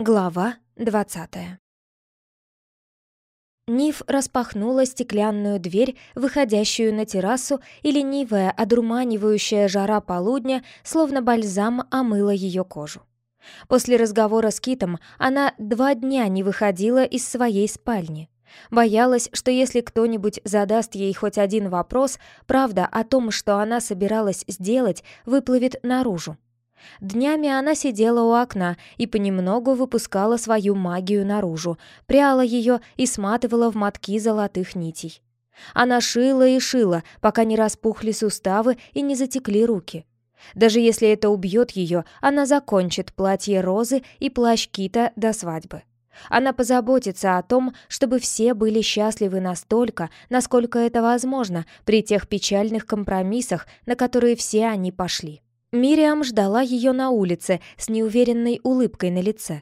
Глава двадцатая Ниф распахнула стеклянную дверь, выходящую на террасу, и ленивая, одурманивающая жара полудня, словно бальзам, омыла ее кожу. После разговора с Китом она два дня не выходила из своей спальни. Боялась, что если кто-нибудь задаст ей хоть один вопрос, правда о том, что она собиралась сделать, выплывет наружу. Днями она сидела у окна и понемногу выпускала свою магию наружу, пряла ее и сматывала в мотки золотых нитей. Она шила и шила, пока не распухли суставы и не затекли руки. Даже если это убьет ее, она закончит платье розы и плащ кита до свадьбы. Она позаботится о том, чтобы все были счастливы настолько, насколько это возможно при тех печальных компромиссах, на которые все они пошли. Мириам ждала ее на улице с неуверенной улыбкой на лице.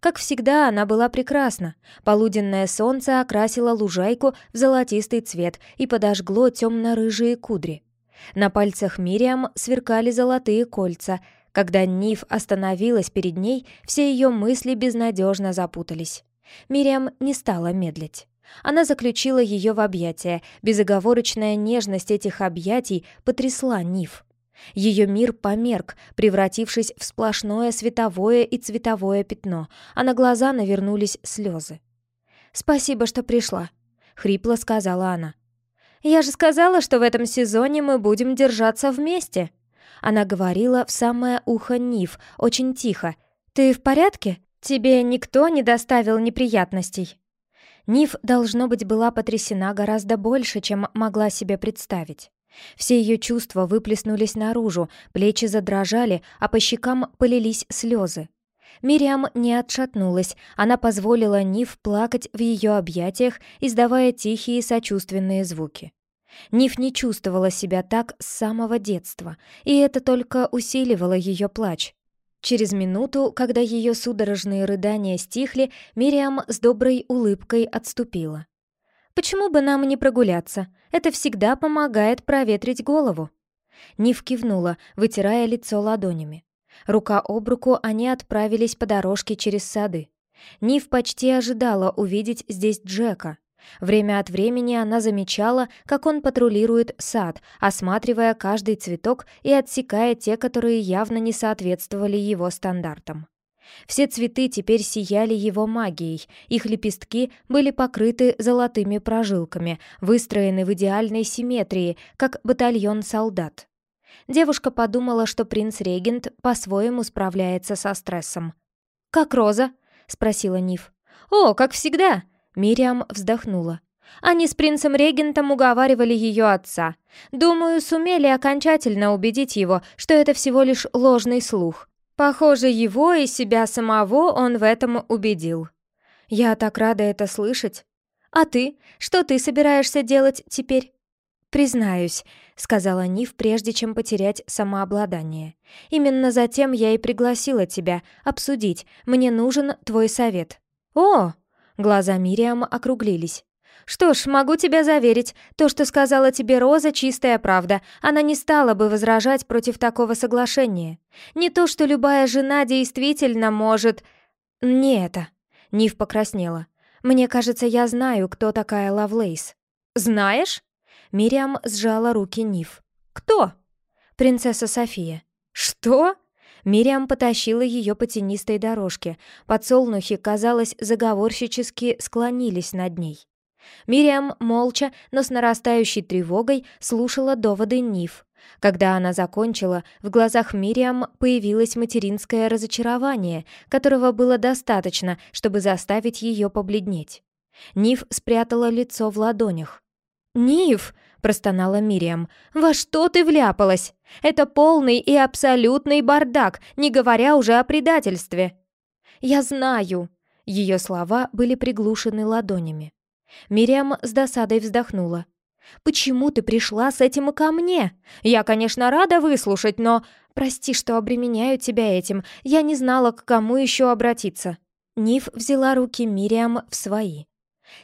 Как всегда, она была прекрасна. Полуденное солнце окрасило лужайку в золотистый цвет и подожгло темно-рыжие кудри. На пальцах Мириам сверкали золотые кольца. Когда Ниф остановилась перед ней, все ее мысли безнадежно запутались. Мириам не стала медлить. Она заключила ее в объятия. Безоговорочная нежность этих объятий потрясла Ниф. Ее мир померк, превратившись в сплошное световое и цветовое пятно, а на глаза навернулись слезы. «Спасибо, что пришла», — хрипло сказала она. «Я же сказала, что в этом сезоне мы будем держаться вместе». Она говорила в самое ухо Нив, очень тихо. «Ты в порядке? Тебе никто не доставил неприятностей?» Нив, должно быть, была потрясена гораздо больше, чем могла себе представить. Все ее чувства выплеснулись наружу, плечи задрожали, а по щекам полились слезы. Мириам не отшатнулась, она позволила Ниф плакать в ее объятиях, издавая тихие сочувственные звуки. Ниф не чувствовала себя так с самого детства, и это только усиливало ее плач. Через минуту, когда ее судорожные рыдания стихли, Мириам с доброй улыбкой отступила. «Почему бы нам не прогуляться? Это всегда помогает проветрить голову». Нив кивнула, вытирая лицо ладонями. Рука об руку они отправились по дорожке через сады. Нив почти ожидала увидеть здесь Джека. Время от времени она замечала, как он патрулирует сад, осматривая каждый цветок и отсекая те, которые явно не соответствовали его стандартам. Все цветы теперь сияли его магией, их лепестки были покрыты золотыми прожилками, выстроены в идеальной симметрии, как батальон солдат. Девушка подумала, что принц-регент по-своему справляется со стрессом. «Как Роза?» — спросила Ниф. «О, как всегда!» — Мириам вздохнула. Они с принцем-регентом уговаривали ее отца. Думаю, сумели окончательно убедить его, что это всего лишь ложный слух. Похоже, его и себя самого он в этом убедил. Я так рада это слышать. А ты? Что ты собираешься делать теперь? «Признаюсь», — сказала Нив, прежде чем потерять самообладание. «Именно затем я и пригласила тебя обсудить. Мне нужен твой совет». «О!» — глаза Мириам округлились. «Что ж, могу тебя заверить, то, что сказала тебе Роза, чистая правда. Она не стала бы возражать против такого соглашения. Не то, что любая жена действительно может...» «Не это», — Нив покраснела. «Мне кажется, я знаю, кто такая Лавлейс». «Знаешь?» Мириам сжала руки Нив. «Кто?» «Принцесса София». «Что?» Мириам потащила ее по тенистой дорожке. Подсолнухи, казалось, заговорщически склонились над ней. Мириам молча, но с нарастающей тревогой слушала доводы Ниф. Когда она закончила, в глазах Мириам появилось материнское разочарование, которого было достаточно, чтобы заставить ее побледнеть. Ниф спрятала лицо в ладонях. «Ниф!» — простонала Мириам. «Во что ты вляпалась? Это полный и абсолютный бардак, не говоря уже о предательстве!» «Я знаю!» Ее слова были приглушены ладонями. Мириам с досадой вздохнула. «Почему ты пришла с этим ко мне? Я, конечно, рада выслушать, но... Прости, что обременяю тебя этим. Я не знала, к кому еще обратиться». Ниф взяла руки Мириам в свои.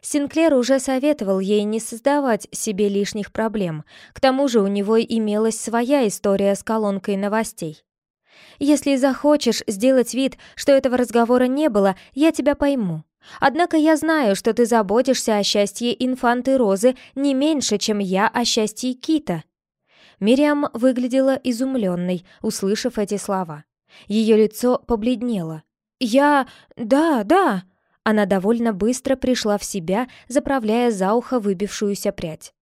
Синклер уже советовал ей не создавать себе лишних проблем. К тому же у него имелась своя история с колонкой новостей. Если захочешь сделать вид, что этого разговора не было, я тебя пойму. Однако я знаю, что ты заботишься о счастье инфанты Розы не меньше, чем я о счастье Кита». Мириам выглядела изумленной, услышав эти слова. Ее лицо побледнело. «Я... да, да...» Она довольно быстро пришла в себя, заправляя за ухо выбившуюся прядь.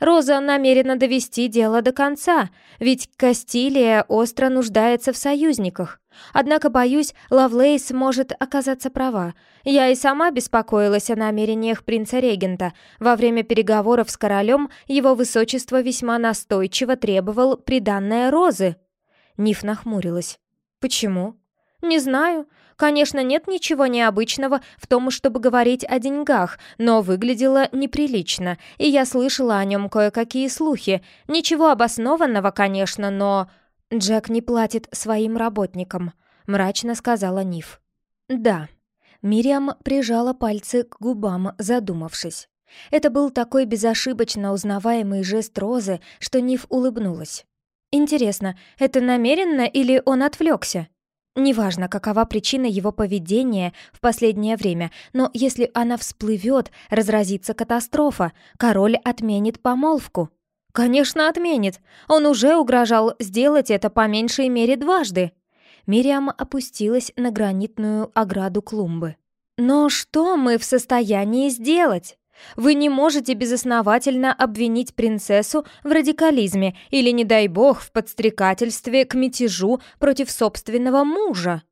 Роза намерена довести дело до конца, ведь Кастилия остро нуждается в союзниках. Однако, боюсь, Лавлейс может оказаться права. Я и сама беспокоилась о намерениях принца-регента. Во время переговоров с королем его высочество весьма настойчиво требовал приданное Розы. Ниф нахмурилась. «Почему?» «Не знаю. Конечно, нет ничего необычного в том, чтобы говорить о деньгах, но выглядело неприлично, и я слышала о нем кое-какие слухи. Ничего обоснованного, конечно, но... Джек не платит своим работникам, мрачно сказала Ниф. Да. Мириам прижала пальцы к губам, задумавшись. Это был такой безошибочно узнаваемый жест Розы, что Ниф улыбнулась. «Интересно, это намеренно или он отвлекся? Неважно, какова причина его поведения в последнее время, но если она всплывет, разразится катастрофа, король отменит помолвку. Конечно, отменит. Он уже угрожал сделать это по меньшей мере дважды. Мириам опустилась на гранитную ограду клумбы. «Но что мы в состоянии сделать?» Вы не можете безосновательно обвинить принцессу в радикализме или, не дай бог, в подстрекательстве к мятежу против собственного мужа.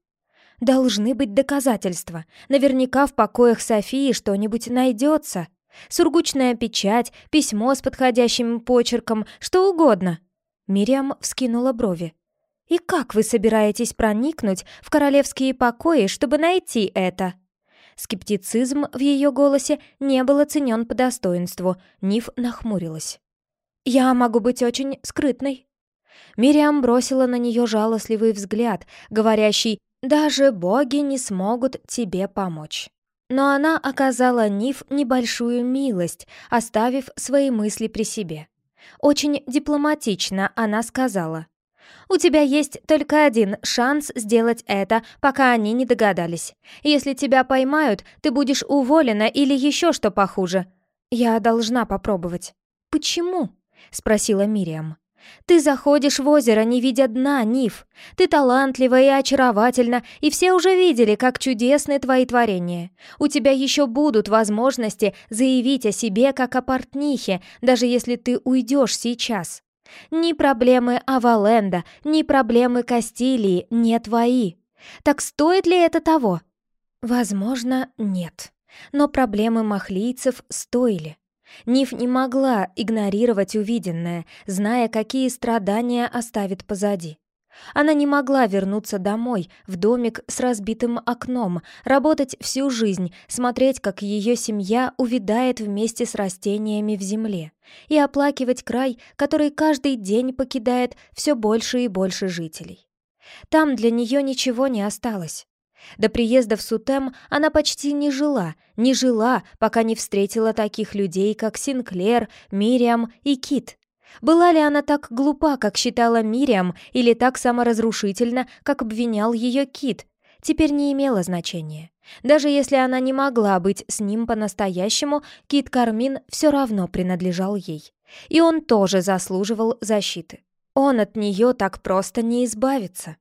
Должны быть доказательства. Наверняка в покоях Софии что-нибудь найдется. Сургучная печать, письмо с подходящим почерком, что угодно. Мириам вскинула брови. «И как вы собираетесь проникнуть в королевские покои, чтобы найти это?» Скептицизм в ее голосе не был оценен по достоинству. Ниф нахмурилась. «Я могу быть очень скрытной». Мириам бросила на нее жалостливый взгляд, говорящий «Даже боги не смогут тебе помочь». Но она оказала Ниф небольшую милость, оставив свои мысли при себе. Очень дипломатично она сказала у тебя есть только один шанс сделать это, пока они не догадались. Если тебя поймают, ты будешь уволена или еще что похуже. Я должна попробовать. Почему? спросила Мириам. Ты заходишь в озеро, не видя дна, Ниф. Ты талантлива и очаровательна, и все уже видели, как чудесны твои творения. У тебя еще будут возможности заявить о себе как о портнихе, даже если ты уйдешь сейчас. Ни проблемы Аваленда, ни проблемы Кастилии не твои. Так стоит ли это того? Возможно, нет. Но проблемы махлийцев стоили. Ниф не могла игнорировать увиденное, зная, какие страдания оставит позади. Она не могла вернуться домой, в домик с разбитым окном, работать всю жизнь, смотреть, как ее семья увядает вместе с растениями в земле, и оплакивать край, который каждый день покидает все больше и больше жителей. Там для нее ничего не осталось. До приезда в Сутем она почти не жила, не жила, пока не встретила таких людей, как Синклер, Мириам и Кит, была ли она так глупа, как считала Мириам, или так саморазрушительна, как обвинял ее Кит, теперь не имело значения. Даже если она не могла быть с ним по-настоящему, Кит Кармин все равно принадлежал ей. И он тоже заслуживал защиты. Он от нее так просто не избавится.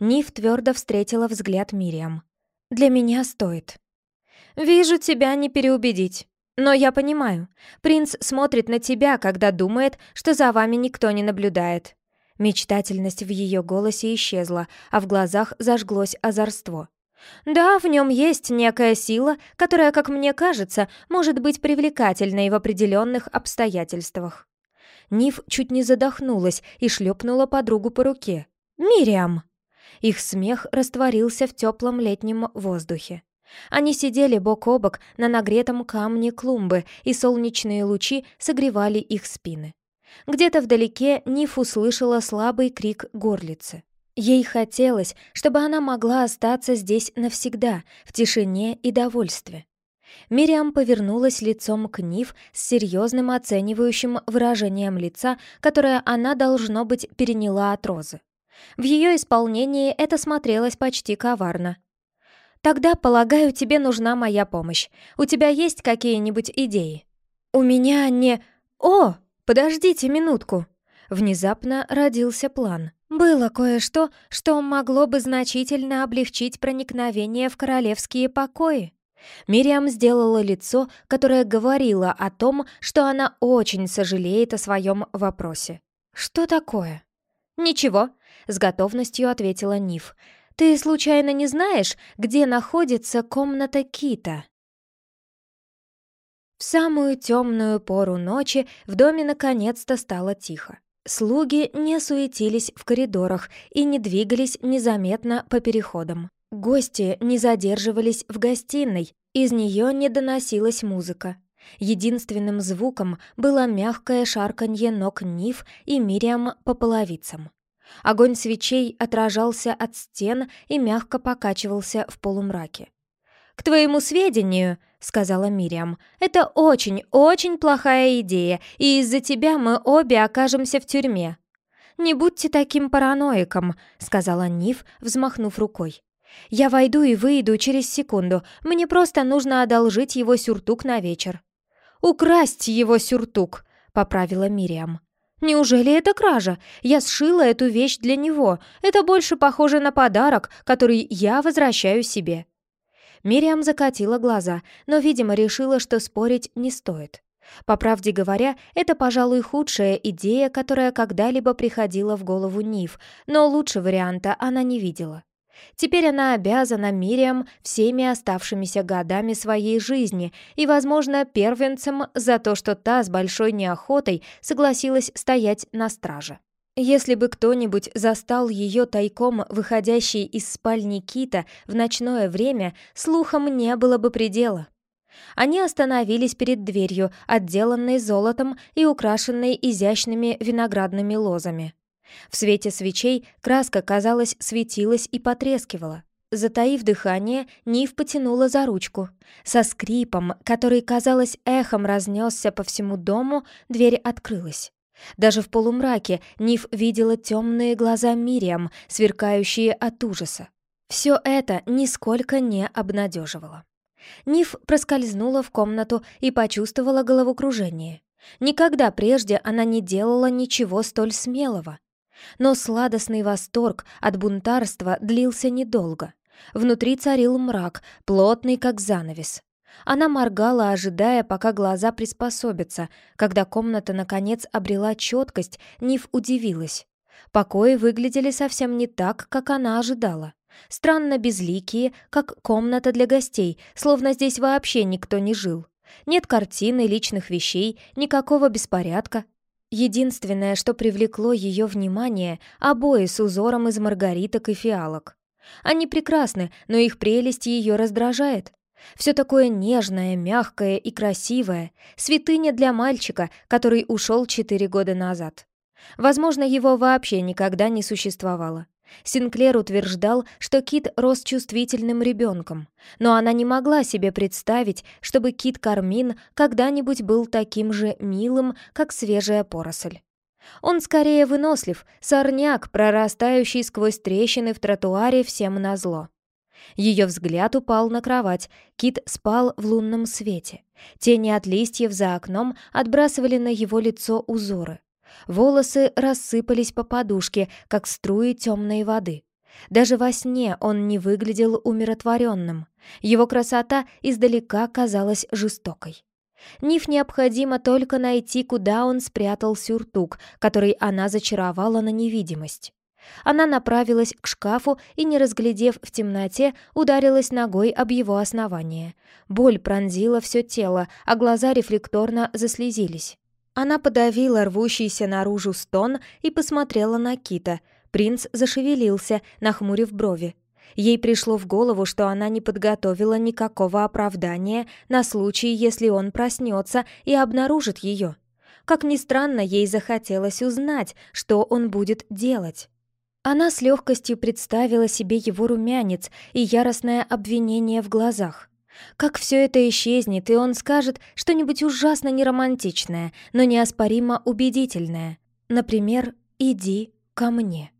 Ниф твердо встретила взгляд Мириам. «Для меня стоит». «Вижу, тебя не переубедить». Но я понимаю, принц смотрит на тебя, когда думает, что за вами никто не наблюдает. Мечтательность в ее голосе исчезла, а в глазах зажглось озорство. Да, в нем есть некая сила, которая, как мне кажется, может быть привлекательной в определенных обстоятельствах. Ниф чуть не задохнулась и шлепнула подругу по руке. «Мириам!» Их смех растворился в теплом летнем воздухе. Они сидели бок о бок на нагретом камне клумбы, и солнечные лучи согревали их спины. Где-то вдалеке Ниф услышала слабый крик горлицы. Ей хотелось, чтобы она могла остаться здесь навсегда, в тишине и довольстве. Мириам повернулась лицом к Ниф с серьезным оценивающим выражением лица, которое она, должно быть, переняла от Розы. В ее исполнении это смотрелось почти коварно. «Тогда, полагаю, тебе нужна моя помощь. У тебя есть какие-нибудь идеи?» «У меня не...» «О, подождите минутку!» Внезапно родился план. Было кое-что, что могло бы значительно облегчить проникновение в королевские покои. Мириам сделала лицо, которое говорило о том, что она очень сожалеет о своем вопросе. «Что такое?» «Ничего», — с готовностью ответила Ниф. «Ты случайно не знаешь, где находится комната Кита?» В самую темную пору ночи в доме наконец-то стало тихо. Слуги не суетились в коридорах и не двигались незаметно по переходам. Гости не задерживались в гостиной, из нее не доносилась музыка. Единственным звуком было мягкое шарканье ног Ниф и Мириам по половицам. Огонь свечей отражался от стен и мягко покачивался в полумраке. «К твоему сведению», — сказала Мириам, — «это очень-очень плохая идея, и из-за тебя мы обе окажемся в тюрьме». «Не будьте таким параноиком», — сказала Ниф, взмахнув рукой. «Я войду и выйду через секунду. Мне просто нужно одолжить его сюртук на вечер». «Украсть его сюртук», — поправила Мириам. «Неужели это кража? Я сшила эту вещь для него. Это больше похоже на подарок, который я возвращаю себе». Мириам закатила глаза, но, видимо, решила, что спорить не стоит. По правде говоря, это, пожалуй, худшая идея, которая когда-либо приходила в голову Нив, но лучше варианта она не видела. Теперь она обязана Мириам всеми оставшимися годами своей жизни и, возможно, первенцем за то, что та с большой неохотой согласилась стоять на страже. Если бы кто-нибудь застал ее тайком, выходящей из спальни Кита в ночное время, слухом не было бы предела. Они остановились перед дверью, отделанной золотом и украшенной изящными виноградными лозами. В свете свечей краска, казалось, светилась и потрескивала. Затаив дыхание, Нив потянула за ручку. Со скрипом, который, казалось, эхом разнесся по всему дому, дверь открылась. Даже в полумраке Ниф видела темные глаза Мириам, сверкающие от ужаса. Все это нисколько не обнадеживало. Ниф проскользнула в комнату и почувствовала головокружение. Никогда прежде она не делала ничего столь смелого. Но сладостный восторг от бунтарства длился недолго. Внутри царил мрак, плотный как занавес. Она моргала, ожидая, пока глаза приспособятся. Когда комната, наконец, обрела четкость, Ниф удивилась. Покои выглядели совсем не так, как она ожидала. Странно безликие, как комната для гостей, словно здесь вообще никто не жил. Нет картины, личных вещей, никакого беспорядка. Единственное, что привлекло ее внимание — обои с узором из маргариток и фиалок. Они прекрасны, но их прелесть ее раздражает. Все такое нежное, мягкое и красивое, святыня для мальчика, который ушел четыре года назад. Возможно, его вообще никогда не существовало. Синклер утверждал, что Кит рос чувствительным ребенком, но она не могла себе представить, чтобы Кит Кармин когда-нибудь был таким же милым, как свежая поросль. Он скорее вынослив, сорняк, прорастающий сквозь трещины в тротуаре всем назло. Ее взгляд упал на кровать. Кит спал в лунном свете. Тени от листьев за окном отбрасывали на его лицо узоры. Волосы рассыпались по подушке, как струи темной воды. Даже во сне он не выглядел умиротворенным. Его красота издалека казалась жестокой. Ниф необходимо только найти, куда он спрятал сюртук, который она зачаровала на невидимость. Она направилась к шкафу и, не разглядев в темноте, ударилась ногой об его основание. Боль пронзила все тело, а глаза рефлекторно заслезились. Она подавила рвущийся наружу стон и посмотрела на Кита. Принц зашевелился, нахмурив брови. Ей пришло в голову, что она не подготовила никакого оправдания на случай, если он проснется и обнаружит ее. Как ни странно, ей захотелось узнать, что он будет делать. Она с легкостью представила себе его румянец и яростное обвинение в глазах. Как все это исчезнет, и он скажет что-нибудь ужасно неромантичное, но неоспоримо убедительное. Например, «иди ко мне».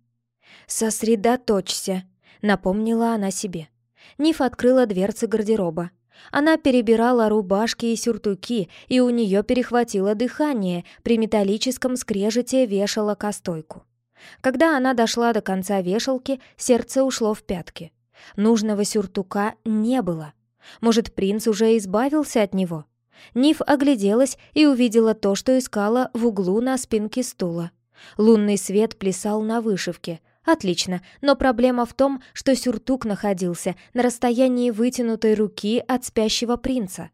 «Сосредоточься», — напомнила она себе. Ниф открыла дверцы гардероба. Она перебирала рубашки и сюртуки, и у нее перехватило дыхание, при металлическом скрежете вешала костойку. Когда она дошла до конца вешалки, сердце ушло в пятки. Нужного сюртука не было. Может, принц уже избавился от него? Ниф огляделась и увидела то, что искала в углу на спинке стула. Лунный свет плясал на вышивке — Отлично, но проблема в том, что сюртук находился на расстоянии вытянутой руки от спящего принца.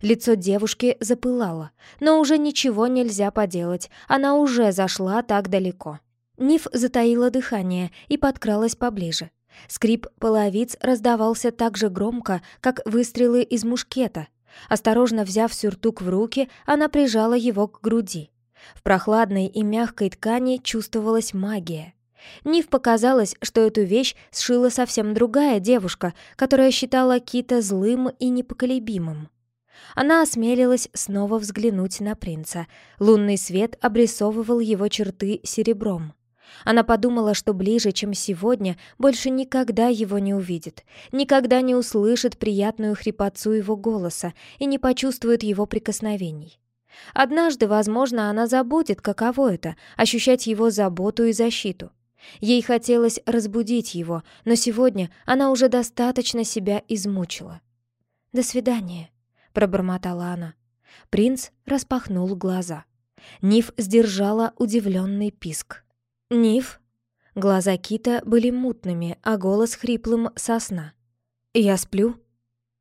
Лицо девушки запылало, но уже ничего нельзя поделать, она уже зашла так далеко. Ниф затаила дыхание и подкралась поближе. Скрип половиц раздавался так же громко, как выстрелы из мушкета. Осторожно взяв сюртук в руки, она прижала его к груди. В прохладной и мягкой ткани чувствовалась магия. Нив показалось, что эту вещь сшила совсем другая девушка, которая считала Кита злым и непоколебимым. Она осмелилась снова взглянуть на принца. Лунный свет обрисовывал его черты серебром. Она подумала, что ближе, чем сегодня, больше никогда его не увидит, никогда не услышит приятную хрипотцу его голоса и не почувствует его прикосновений. Однажды, возможно, она забудет, каково это — ощущать его заботу и защиту. Ей хотелось разбудить его, но сегодня она уже достаточно себя измучила. «До свидания», — пробормотала она. Принц распахнул глаза. Ниф сдержала удивленный писк. «Ниф?» Глаза Кита были мутными, а голос хриплым со сна. «Я сплю?»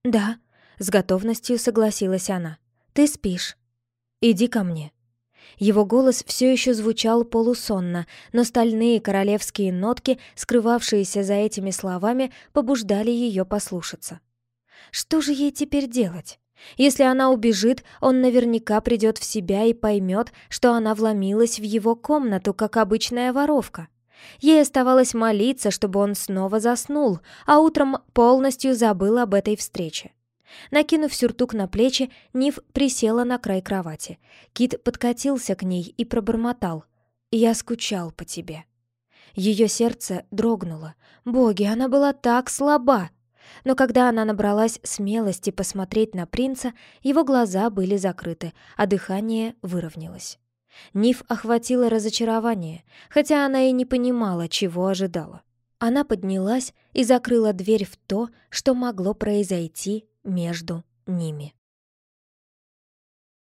«Да», — с готовностью согласилась она. «Ты спишь. Иди ко мне». Его голос все еще звучал полусонно, но стальные королевские нотки, скрывавшиеся за этими словами, побуждали ее послушаться. Что же ей теперь делать? Если она убежит, он наверняка придет в себя и поймет, что она вломилась в его комнату, как обычная воровка. Ей оставалось молиться, чтобы он снова заснул, а утром полностью забыл об этой встрече. Накинув сюртук на плечи, Нив присела на край кровати. Кит подкатился к ней и пробормотал. «Я скучал по тебе». Ее сердце дрогнуло. Боги, она была так слаба! Но когда она набралась смелости посмотреть на принца, его глаза были закрыты, а дыхание выровнялось. Ниф охватило разочарование, хотя она и не понимала, чего ожидала. Она поднялась и закрыла дверь в то, что могло произойти между ними.